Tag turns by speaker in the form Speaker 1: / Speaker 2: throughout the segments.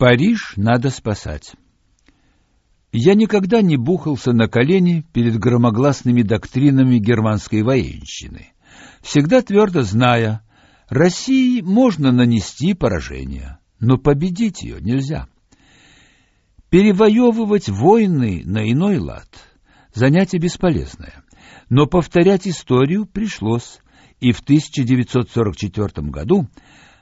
Speaker 1: Париж надо спасать. Я никогда не бухался на колени перед громогласными доктринами германской военщины, всегда твердо зная, России можно нанести поражение, но победить ее нельзя. Перевоевывать войны на иной лад – занятие бесполезное, но повторять историю пришлось, и в 1944 году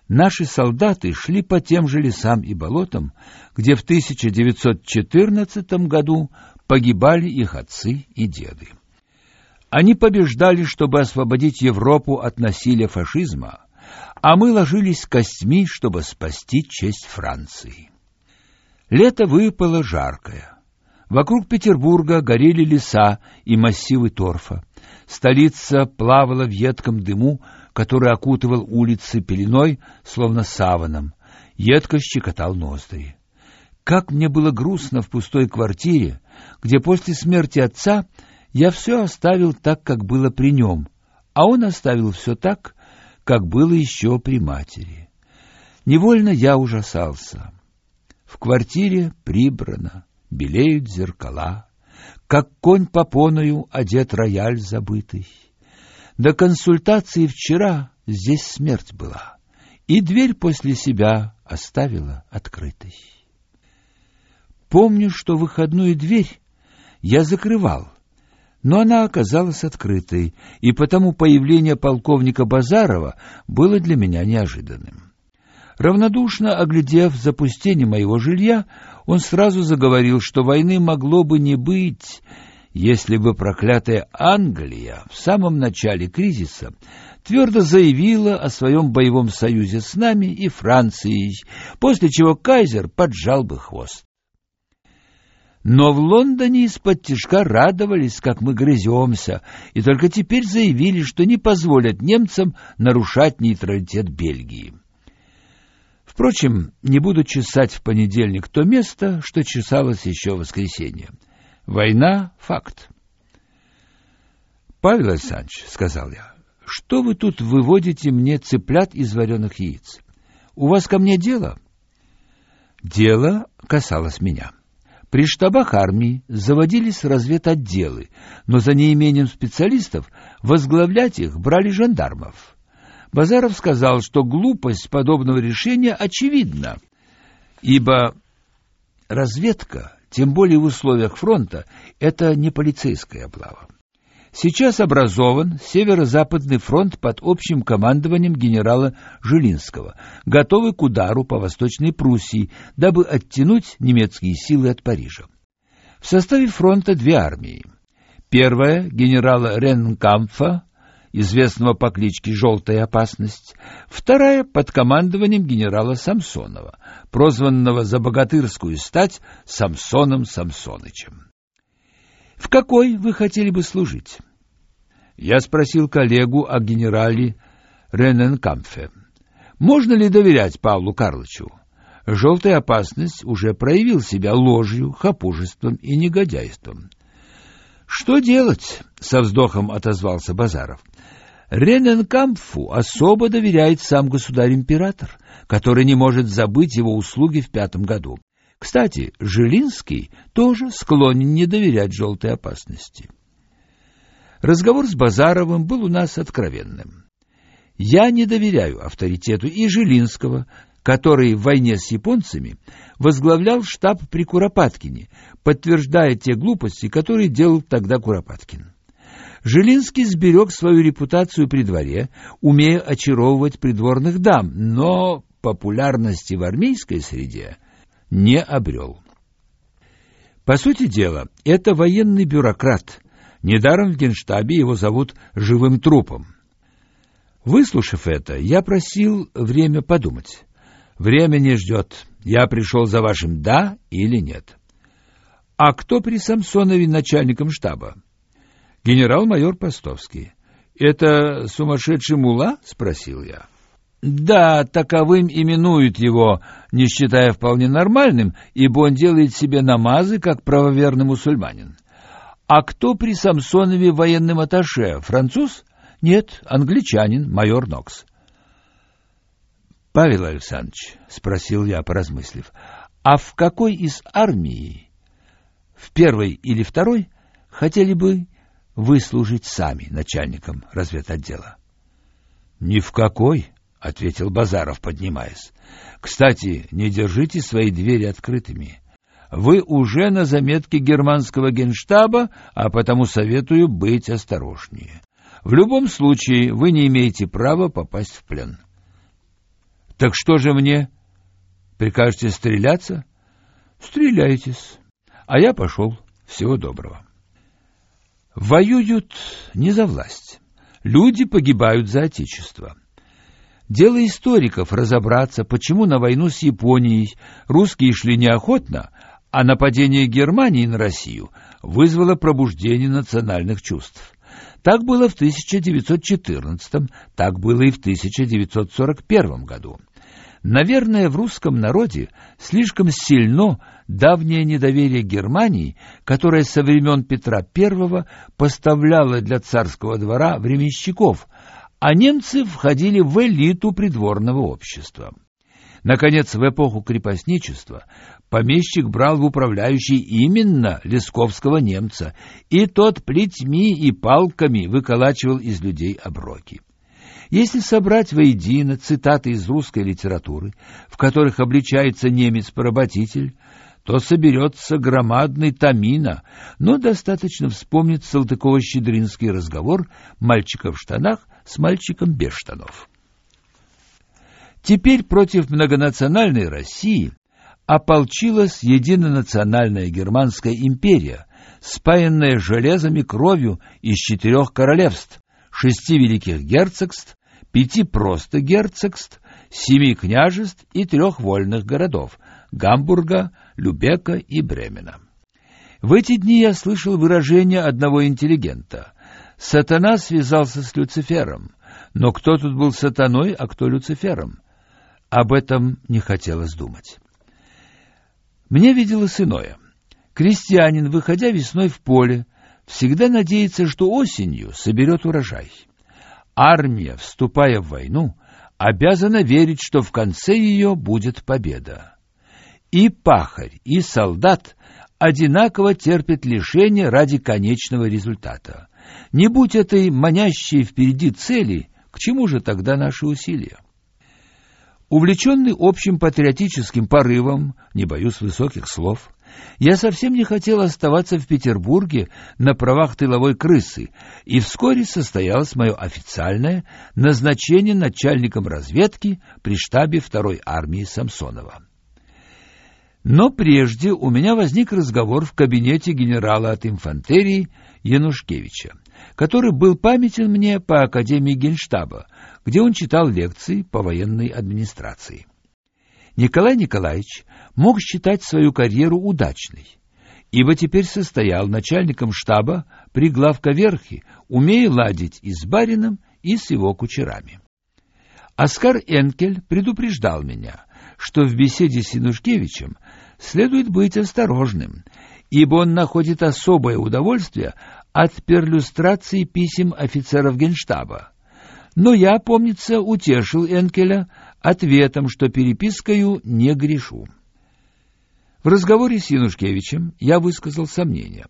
Speaker 1: наши солдаты шли по тем же лесам и болотам, где в 1914 году погибали их отцы и деды. Они побеждали, чтобы освободить Европу от насилия фашизма, а мы ложились костьми, чтобы спасти честь Франции. Лето выпало жаркое. Вокруг Петербурга горели леса и массивы торфа. Столица плавала в едком дыму, который окутывал улицы пеленой, словно саваном. Едко щекотал ноздри. Как мне было грустно в пустой квартире, где после смерти отца я все оставил так, как было при нем, а он оставил все так, как было еще при матери. Невольно я ужасался. В квартире прибрано, белеют зеркала, как конь попоною одет рояль забытый. До консультации вчера здесь смерть была, и дверь после себя оставила открытой. Помню, что выходную дверь я закрывал, но она оказалась открытой, и потому появление полковника Базарова было для меня неожиданным. Равнодушно оглядев запустение моего жилья, он сразу заговорил, что войны могло бы не быть, если бы проклятая Англия в самом начале кризиса твердо заявила о своем боевом союзе с нами и Францией, после чего кайзер поджал бы хвост. Но в Лондоне из-под тишка радовались, как мы грыземся, и только теперь заявили, что не позволят немцам нарушать нейтралитет Бельгии. Впрочем, не буду чесать в понедельник то место, что чесалось еще в воскресенье. Война — факт. — Павел Александрович, — сказал я, — что вы тут выводите мне цыплят из вареных яиц? У вас ко мне дело? Дело касалось меня. При штабах армии заводились разведотделы, но за неимением специалистов возглавлять их брали жандармов. Базаров сказал, что глупость подобного решения очевидна, ибо разведка, тем более в условиях фронта, это не полицейская облава. Сейчас образован Северо-Западный фронт под общим командованием генерала Жилинского, готовый к удару по Восточной Пруссии, дабы оттянуть немецкие силы от Парижа. В составе фронта две армии. Первая генерала Ренкамфа известного по кличке «Желтая опасность», вторая под командованием генерала Самсонова, прозванного за богатырскую стать Самсоном Самсонычем. «В какой вы хотели бы служить?» Я спросил коллегу о генерале Рененкамфе. Можно ли доверять Павлу Карловичу? Желтая опасность уже проявил себя ложью, хапужеством и негодяйством. Что делать? со вздохом отозвался Базаров. Рененкампфу особо доверяет сам государь-император, который не может забыть его услуги в пятом году. Кстати, Жилинский тоже склонен не доверять желтой опасности. Разговор с Базаровым был у нас откровенным. Я не доверяю авторитету и Жилинского, который в войне с японцами возглавлял штаб при Куропаткине, подтверждая те глупости, которые делал тогда Куропаткин. Жилинский сберег свою репутацию при дворе, умея очаровывать придворных дам, но популярности в армейской среде не обрел. По сути дела, это военный бюрократ. Недаром в Генштабе его зовут живым трупом. Выслушав это, я просил время подумать. Время не ждет. Я пришел за вашим «да» или «нет». А кто при Самсонове начальником штаба? Генерал-майор Постовский. Это сумасшедший мула? спросил я. Да, таковым именуют его, не считая вполне нормальным, ибо он делает себе намазы, как правоверный мусульманин. А кто при Самсонове военным атташе? Француз? Нет, англичанин, майор Нокс. Павел Александрович, спросил я, поразмыслив, А в какой из армии, в первой или второй, хотели бы выслужить сами начальником разведотдела? Ни в какой, ответил Базаров, поднимаясь. Кстати, не держите свои двери открытыми. Вы уже на заметке германского генштаба, а потому советую быть осторожнее. В любом случае вы не имеете права попасть в плен. Так что же мне? Прикажете стреляться? Стреляйтесь. А я пошел. Всего доброго. Воюют не за власть. Люди погибают за отечество. Дело историков разобраться, почему на войну с Японией русские шли неохотно, а нападение Германии на Россию вызвало пробуждение национальных чувств. Так было в 1914, так было и в 1941 году. Наверное, в русском народе слишком сильно давнее недоверие Германии, которое со времен Петра I поставляло для царского двора временщиков, а немцы входили в элиту придворного общества. Наконец, в эпоху крепостничества помещик брал в управляющий именно лесковского немца, и тот плетьми и палками выколачивал из людей оброки. Если собрать воедино цитаты из русской литературы, в которых обличается немец-поработитель, то соберется громадный тамина, но достаточно вспомнить Салтыкова-Щедринский разговор мальчика в штанах с мальчиком без штанов. Теперь против многонациональной России ополчилась единонациональная германская империя, спаянная железом и кровью из четырех королевств, шести великих герцогств пяти просто герцогств, семи княжеств и трех вольных городов — Гамбурга, Любека и Бремена. В эти дни я слышал выражение одного интеллигента. Сатана связался с Люцифером. Но кто тут был сатаной, а кто Люцифером? Об этом не хотелось думать. Мне виделось иное. Крестьянин, выходя весной в поле, всегда надеется, что осенью соберет урожай. Армия, вступая в войну, обязана верить, что в конце ее будет победа. И пахарь, и солдат одинаково терпят лишения ради конечного результата. Не будь этой манящей впереди цели, к чему же тогда наши усилия? Увлеченный общим патриотическим порывом, не боюсь высоких слов, я совсем не хотел оставаться в Петербурге на правах тыловой крысы, и вскоре состоялось мое официальное назначение начальником разведки при штабе второй армии Самсонова. Но прежде у меня возник разговор в кабинете генерала от инфантерии Янушкевича, который был памятен мне по Академии Генштаба, где он читал лекции по военной администрации. Николай Николаевич мог считать свою карьеру удачной, ибо теперь состоял начальником штаба при главковерхе, умея ладить и с барином, и с его кучерами. Оскар Энкель предупреждал меня, что в беседе с Янушкевичем следует быть осторожным, ибо он находит особое удовольствие от перлюстрации писем офицеров генштаба. Но я, помнится, утешил Энкеля, ответом, что перепискою не грешу. В разговоре с Янушкевичем я высказал сомнения.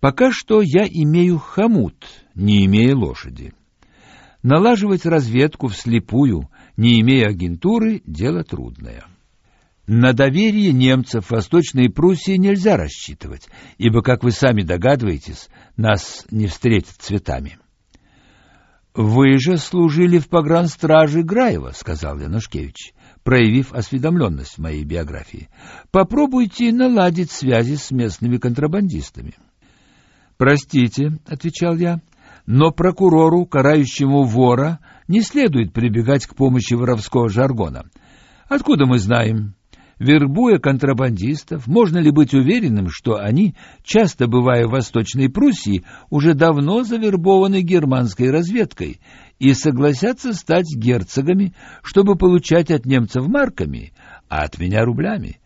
Speaker 1: Пока что я имею хомут, не имея лошади. Налаживать разведку вслепую, не имея агентуры, дело трудное. На доверие немцев в Восточной Пруссии нельзя рассчитывать, ибо, как вы сами догадываетесь, нас не встретят цветами. Вы же служили в погранстраже Граева, сказал Янушкевич, проявив осведомленность в моей биографии. Попробуйте наладить связи с местными контрабандистами. Простите, отвечал я, но прокурору, карающему вора, не следует прибегать к помощи воровского жаргона. Откуда мы знаем, вербуя контрабандистов, можно ли быть уверенным, что они, часто бывая в Восточной Пруссии, уже давно завербованы германской разведкой и согласятся стать герцогами, чтобы получать от немцев марками, а от меня рублями?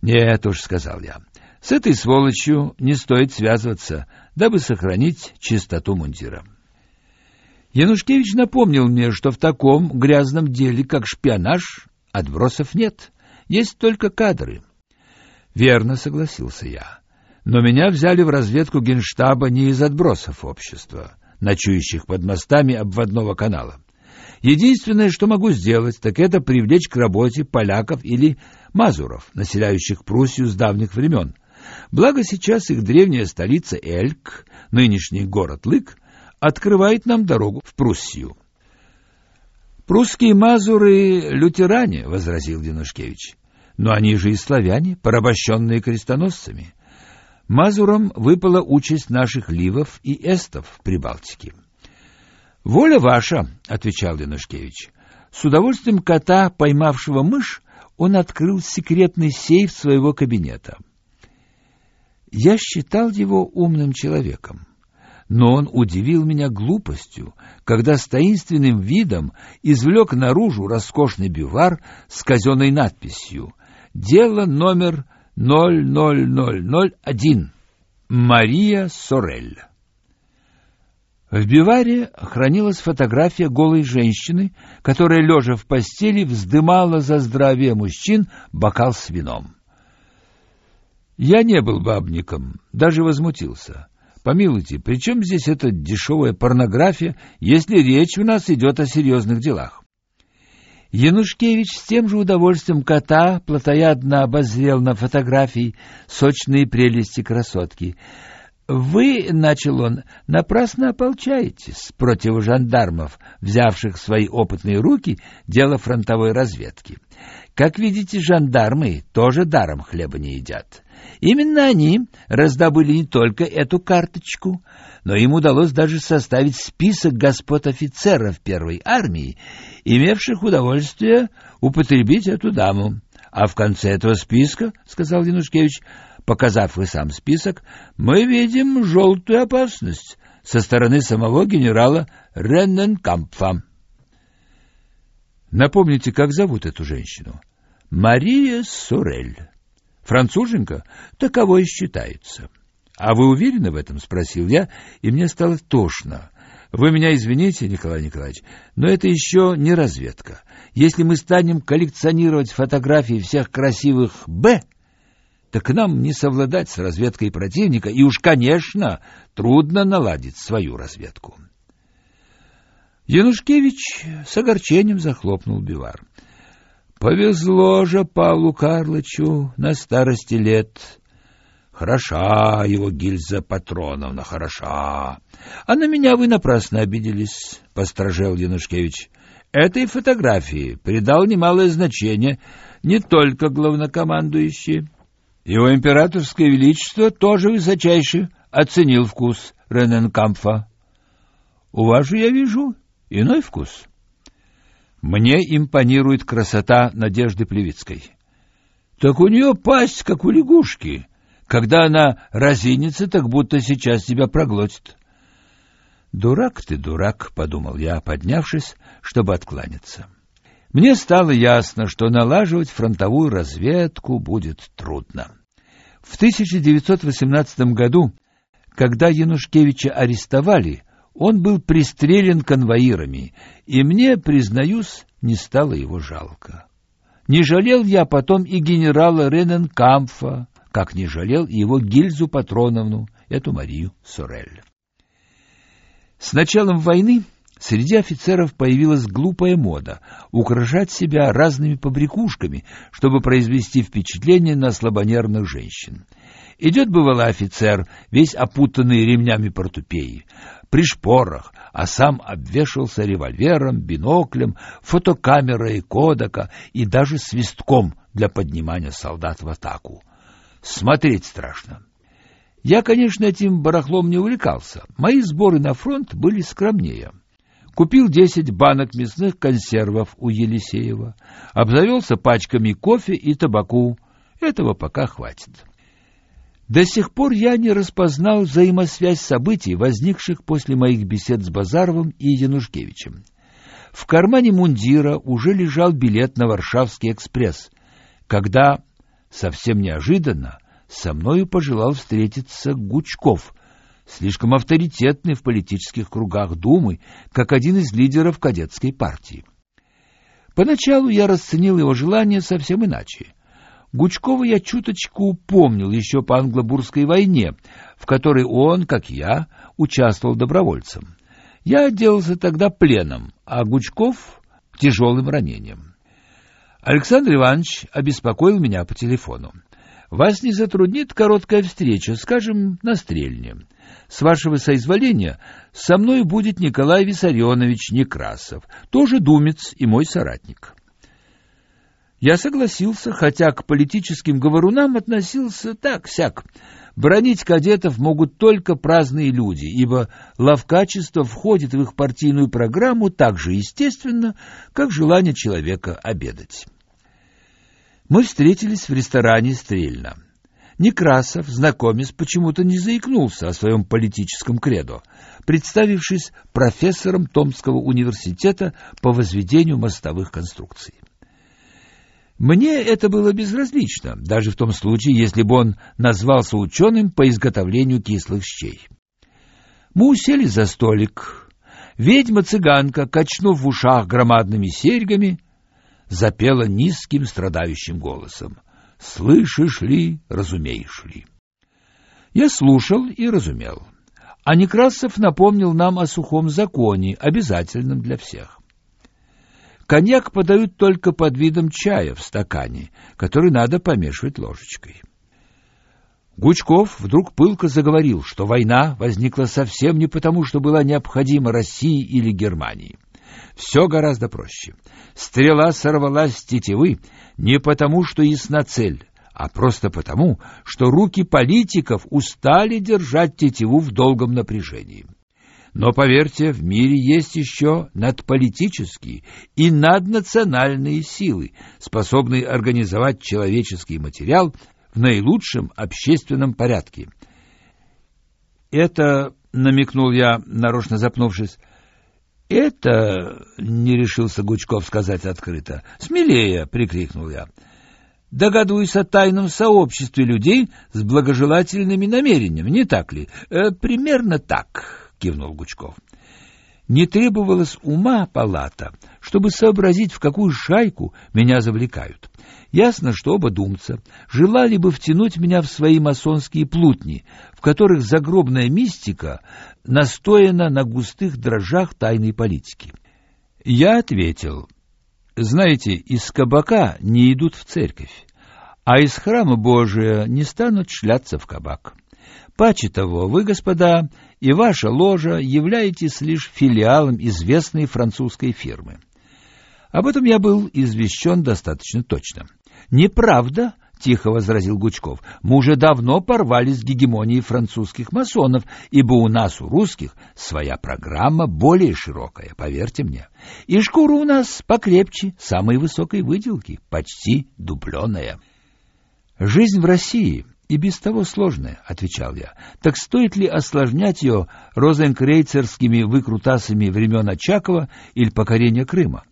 Speaker 1: Нет уж, сказал я. С этой сволочью не стоит связываться, дабы сохранить чистоту мундира. Янушкевич напомнил мне, что в таком грязном деле, как шпионаж, отбросов нет есть только кадры. Верно, согласился я. Но меня взяли в разведку Генштаба не из отбросов общества, ночующих под мостами обводного канала. Единственное, что могу сделать, так это привлечь к работе поляков или мазуров, населяющих Пруссию с давних времен. Благо сейчас их древняя столица Эльк, нынешний город Лык, открывает нам дорогу в Пруссию. Прусские мазуры лютеране, возразил Динушкевич. Но они же и славяне, порабощенные крестоносцами. Мазурам выпала участь наших ливов и эстов в Прибалтике. Воля ваша, отвечал Янушкевич. С удовольствием кота, поймавшего мышь, он открыл секретный сейф своего кабинета. Я считал его умным человеком, но он удивил меня глупостью, когда с таинственным видом извлек наружу роскошный бювар с казенной надписью «Дело номер 00001. Мария Сорель». В биваре хранилась фотография голой женщины, которая, лежа в постели, вздымала за здравие мужчин бокал с вином. Я не был бабником, даже возмутился. Помилуйте, при чем здесь эта дешевая порнография, если речь у нас идет о серьезных делах? Янушкевич с тем же удовольствием кота плотоядно обозрел на фотографии сочные прелести красотки — вы, — начал он, — напрасно ополчаетесь против жандармов, взявших в свои опытные руки дело фронтовой разведки. Как видите, жандармы тоже даром хлеба не едят. Именно они раздобыли не только эту карточку, но им удалось даже составить список господ офицеров первой армии, имевших удовольствие употребить эту даму. А в конце этого списка, — сказал Янушкевич, — показав и сам список, мы видим желтую опасность со стороны самого генерала Ренненкампфа. Напомните, как зовут эту женщину? Мария Сурель. Француженка? Таковой считается. А вы уверены в этом, спросил я, и мне стало тошно. Вы меня извините, Николай Николаевич, но это еще не разведка. Если мы станем коллекционировать фотографии всех красивых Б, так нам не совладать с разведкой противника, и уж, конечно, трудно наладить свою разведку. Янушкевич с огорчением захлопнул бивар. Повезло же Павлу Карлычу на старости лет. Хороша его гильза Патроновна, хороша. А на меня вы напрасно обиделись, — постражел Янушкевич. Этой фотографии придал немалое значение не только главнокомандующий, его императорское величество тоже высочайше оценил вкус Рененкамфа. У вас же, я вижу, иной вкус. Мне импонирует красота Надежды Плевицкой. Так у нее пасть, как у лягушки. Когда она разинится, так будто сейчас тебя проглотит. Дурак ты, дурак, подумал я, поднявшись, чтобы откланяться. Мне стало ясно, что налаживать фронтовую разведку будет трудно. В 1918 году, когда Янушкевича арестовали, он был пристрелен конвоирами, и мне, признаюсь, не стало его жалко. Не жалел я потом и генерала Рененкамфа, как не жалел его Гильзу Патроновну, эту Марию Сорель. С началом войны Среди офицеров появилась глупая мода украшать себя разными побрякушками, чтобы произвести впечатление на слабонервных женщин. Идет бывалый офицер, весь опутанный ремнями портупеи, при шпорах, а сам обвешался револьвером, биноклем, фотокамерой Кодака и даже свистком для поднимания солдат в атаку. Смотреть страшно. Я, конечно, этим барахлом не увлекался. Мои сборы на фронт были скромнее. Купил десять банок мясных консервов у Елисеева, обзавелся пачками кофе и табаку. Этого пока хватит. До сих пор я не распознал взаимосвязь событий, возникших после моих бесед с Базаровым и Янушкевичем. В кармане мундира уже лежал билет на Варшавский экспресс, когда, совсем неожиданно, со мною пожелал встретиться Гучков — слишком авторитетный в политических кругах Думы, как один из лидеров кадетской партии. Поначалу я расценил его желание совсем иначе. Гучкова я чуточку помнил еще по англобурской войне, в которой он, как я, участвовал добровольцем. Я отделался тогда пленом, а Гучков — тяжелым ранением. Александр Иванович обеспокоил меня по телефону. «Вас не затруднит короткая встреча, скажем, на стрельне. С вашего соизволения со мной будет Николай Виссарионович Некрасов, тоже думец и мой соратник». Я согласился, хотя к политическим говорунам относился так-сяк. Бронить кадетов могут только праздные люди, ибо ловкачество входит в их партийную программу так же естественно, как желание человека обедать. Мы встретились в ресторане «Стрельна». Некрасов, знакомец, почему-то не заикнулся о своем политическом кредо, представившись профессором Томского университета по возведению мостовых конструкций. Мне это было безразлично, даже в том случае, если бы он назвался ученым по изготовлению кислых щей. Мы усели за столик. Ведьма-цыганка, качнув в ушах громадными серьгами, запела низким страдающим голосом. «Слышишь ли, разумеешь ли?» Я слушал и разумел. А Некрасов напомнил нам о сухом законе, обязательном для всех. Коньяк подают только под видом чая в стакане, который надо помешивать ложечкой. Гучков вдруг пылко заговорил, что война возникла совсем не потому, что была необходима России или Германии. Все гораздо проще. Стрела сорвалась с тетивы не потому, что ясна цель, а просто потому, что руки политиков устали держать тетиву в долгом напряжении. Но поверьте, в мире есть еще надполитические и наднациональные силы, способные организовать человеческий материал в наилучшем общественном порядке. Это, намекнул я, нарочно запнувшись, это, не решился Гучков сказать открыто. Смелее, прикрикнул я. Догадываюсь о тайном сообществе людей с благожелательными намерениями, не так ли? Э, примерно так кивнул Гучков. Не требовалось ума палата, чтобы сообразить, в какую шайку меня завлекают. Ясно, что оба думца желали бы втянуть меня в свои масонские плутни, в которых загробная мистика настояна на густых дрожжах тайной политики. Я ответил, знаете, из кабака не идут в церковь, а из храма Божия не станут шляться в кабак. Паче того, вы, господа, и ваша ложа являетесь лишь филиалом известной французской фирмы. Об этом я был извещен достаточно точно. Неправда, тихо возразил Гучков. Мы уже давно порвались с гегемонией французских масонов, ибо у нас у русских своя программа более широкая, поверьте мне. И шкура у нас покрепче, самой высокой выделки, почти дубленая. Жизнь в России и без того сложная, — отвечал я. Так стоит ли осложнять ее розенкрейцерскими выкрутасами времен Очакова или покорения Крыма?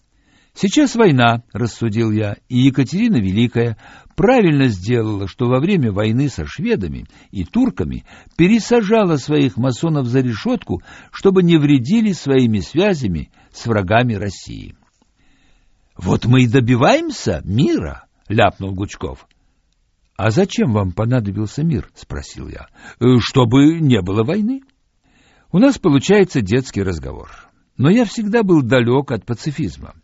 Speaker 1: Сейчас война, — рассудил я, — и Екатерина Великая правильно сделала, что во время войны со шведами и турками пересажала своих масонов за решетку, чтобы не вредили своими связями с врагами России. — Вот мы и добиваемся мира, — ляпнул Гучков. «А зачем вам понадобился мир?» — спросил я. «Э, «Чтобы не было войны». У нас получается детский разговор. Но я всегда был далек от пацифизма.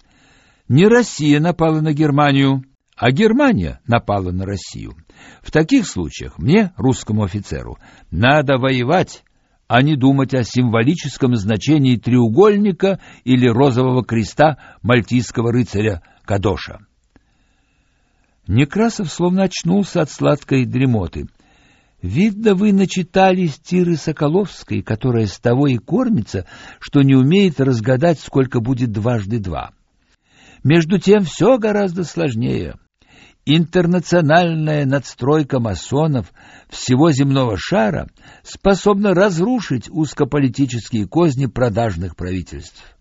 Speaker 1: Не Россия напала на Германию, а Германия напала на Россию. В таких случаях мне, русскому офицеру, надо воевать, а не думать о символическом значении треугольника или розового креста мальтийского рыцаря Кадоша. Некрасов словно очнулся от сладкой дремоты. Видно, вы начитались Тиры Соколовской, которая с того и кормится, что не умеет разгадать, сколько будет дважды два. Между тем все гораздо сложнее. Интернациональная надстройка масонов всего земного шара способна разрушить узкополитические козни продажных правительств.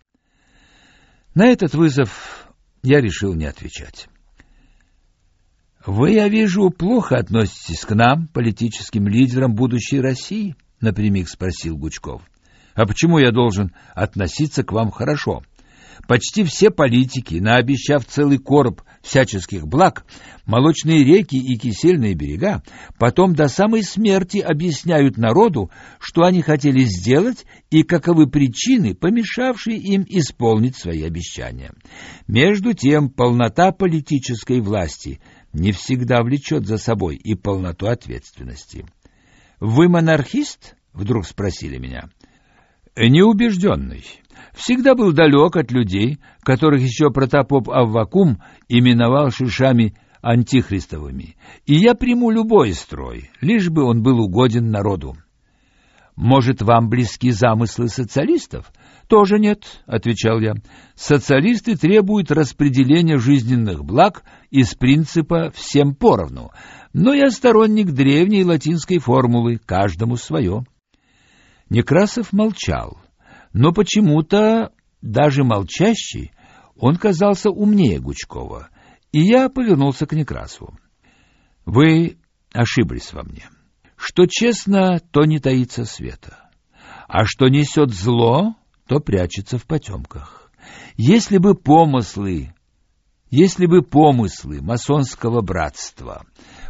Speaker 1: На этот вызов я решил не отвечать. Вы, я вижу, плохо относитесь к нам, политическим лидерам будущей России, напрямик спросил Гучков. А почему я должен относиться к вам хорошо? Почти все политики, наобещав целый короб всяческих благ, молочные реки и кисельные берега, потом до самой смерти объясняют народу, что они хотели сделать и каковы причины, помешавшие им исполнить свои обещания. Между тем, полнота политической власти не всегда влечет за собой и полноту ответственности. «Вы монархист?» — вдруг спросили меня. «Неубежденный» всегда был далек от людей, которых еще протопоп Аввакум именовал шишами антихристовыми, и я приму любой строй, лишь бы он был угоден народу. Может, вам близки замыслы социалистов? Тоже нет, отвечал я. Социалисты требуют распределения жизненных благ из принципа всем поровну. Но я сторонник древней латинской формулы каждому свое. Некрасов молчал но почему-то даже молчащий он казался умнее Гучкова, и я повернулся к Некрасову. Вы ошиблись во мне. Что честно, то не таится света, а что несет зло, то прячется в потемках. Если бы помыслы, если бы помыслы масонского братства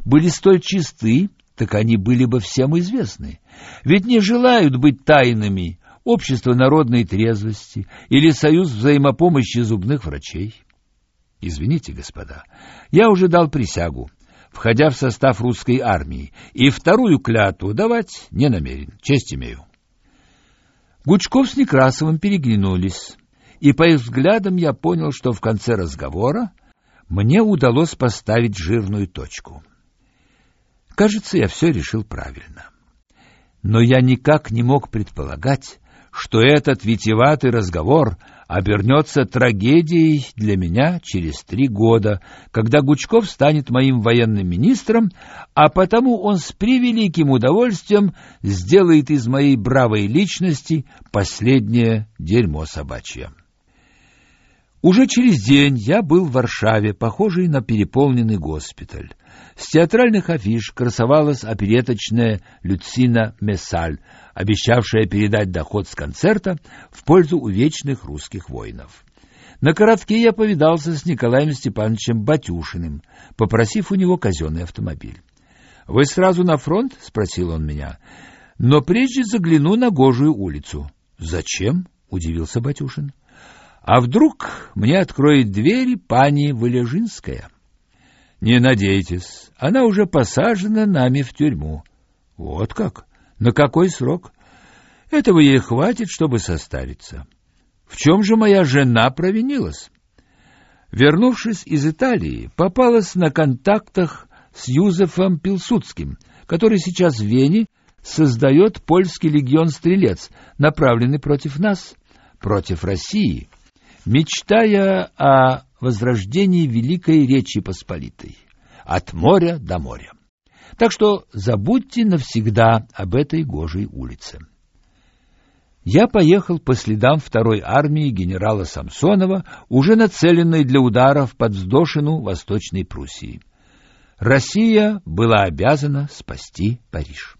Speaker 1: были столь чисты, так они были бы всем известны. Ведь не желают быть тайными общество народной трезвости или союз взаимопомощи зубных врачей. Извините, господа, я уже дал присягу, входя в состав русской армии, и вторую клятву давать не намерен, честь имею. Гучков с Некрасовым переглянулись, и по их взглядам я понял, что в конце разговора мне удалось поставить жирную точку. Кажется, я все решил правильно. Но я никак не мог предполагать, что этот витиеватый разговор обернется трагедией для меня через три года, когда Гучков станет моим военным министром, а потому он с превеликим удовольствием сделает из моей бравой личности последнее дерьмо собачье. Уже через день я был в Варшаве, похожий на переполненный госпиталь. С театральных афиш красовалась опереточная Люцина Мессаль, обещавшая передать доход с концерта в пользу увечных русских воинов. На коротке я повидался с Николаем Степановичем Батюшиным, попросив у него казенный автомобиль. «Вы сразу на фронт?» — спросил он меня. «Но прежде загляну на Гожую улицу». «Зачем?» — удивился Батюшин. А вдруг мне откроет двери пани Валежинская? Не надейтесь, она уже посажена нами в тюрьму. Вот как? На какой срок? Этого ей хватит, чтобы состариться. В чем же моя жена провинилась? Вернувшись из Италии, попалась на контактах с Юзефом Пилсудским, который сейчас в Вене создает польский легион-стрелец, направленный против нас, против России мечтая о возрождении Великой Речи Посполитой, от моря до моря. Так что забудьте навсегда об этой гожей улице. Я поехал по следам второй армии генерала Самсонова, уже нацеленной для удара в подвздошину Восточной Пруссии. Россия была обязана спасти Париж.